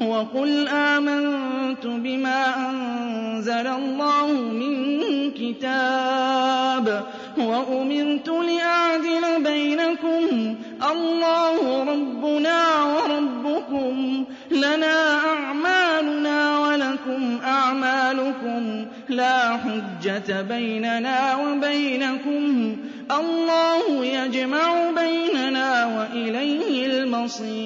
وَقُلْ آمَنْتُ بِمَا أَنزَلَ اللَّهُ مِن كِتَابٍ وَأُمِرْتُ لِأَعْدِلَ بَيْنَكُمْ اللَّهُ رَبُّنَا وَرَبُّكُمْ لَنَا أَعْمَالُنَا وَلَكُمْ أَعْمَالُكُمْ لَا حُجَّةَ بَيْنَنَا وَبَيْنَكُمْ اللَّهُ يَجْمَعُ بَيْنَنَا وَإِلَيْهِ الْمَصِيرُ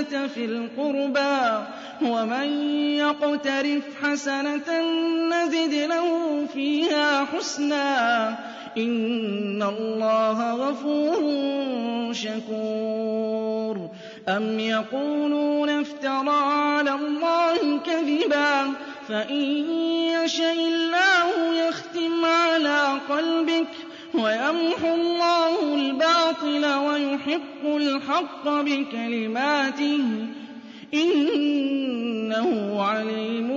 الْحَسَنَةَ فِي الْقُرْبَى وَمَن يَقْتَرِفْ حَسَنَةً نَّزِدْ لَهُ فِيهَا حُسْنًا إِنَّ اللَّهَ غَفُورٌ شَكُورٌ أَمْ يَقُولُونَ افْتَرَى عَلَى اللَّهِ كَذِبًا فَإِن يَشَإِ اللَّهُ يَخْتِمْ عَلَىٰ قَلْبِكَ وَيَمْحُو اللَّهُ الْبَاطِلَ يحق الحق بكلماته إنه عليم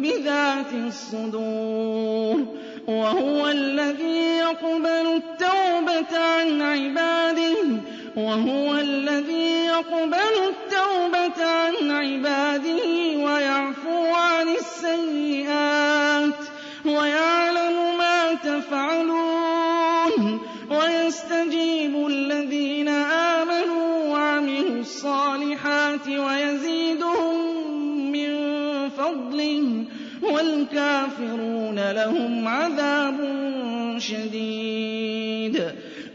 بذات الصدور وهو الذي يقبل التوبة عن عباده وهو الذي يقبل التوبة عن عباده ويعفو عن السيئات ويعلم ما تفعلون ويستجيب ويزيدهم من فضله والكافرون لهم عذاب شديد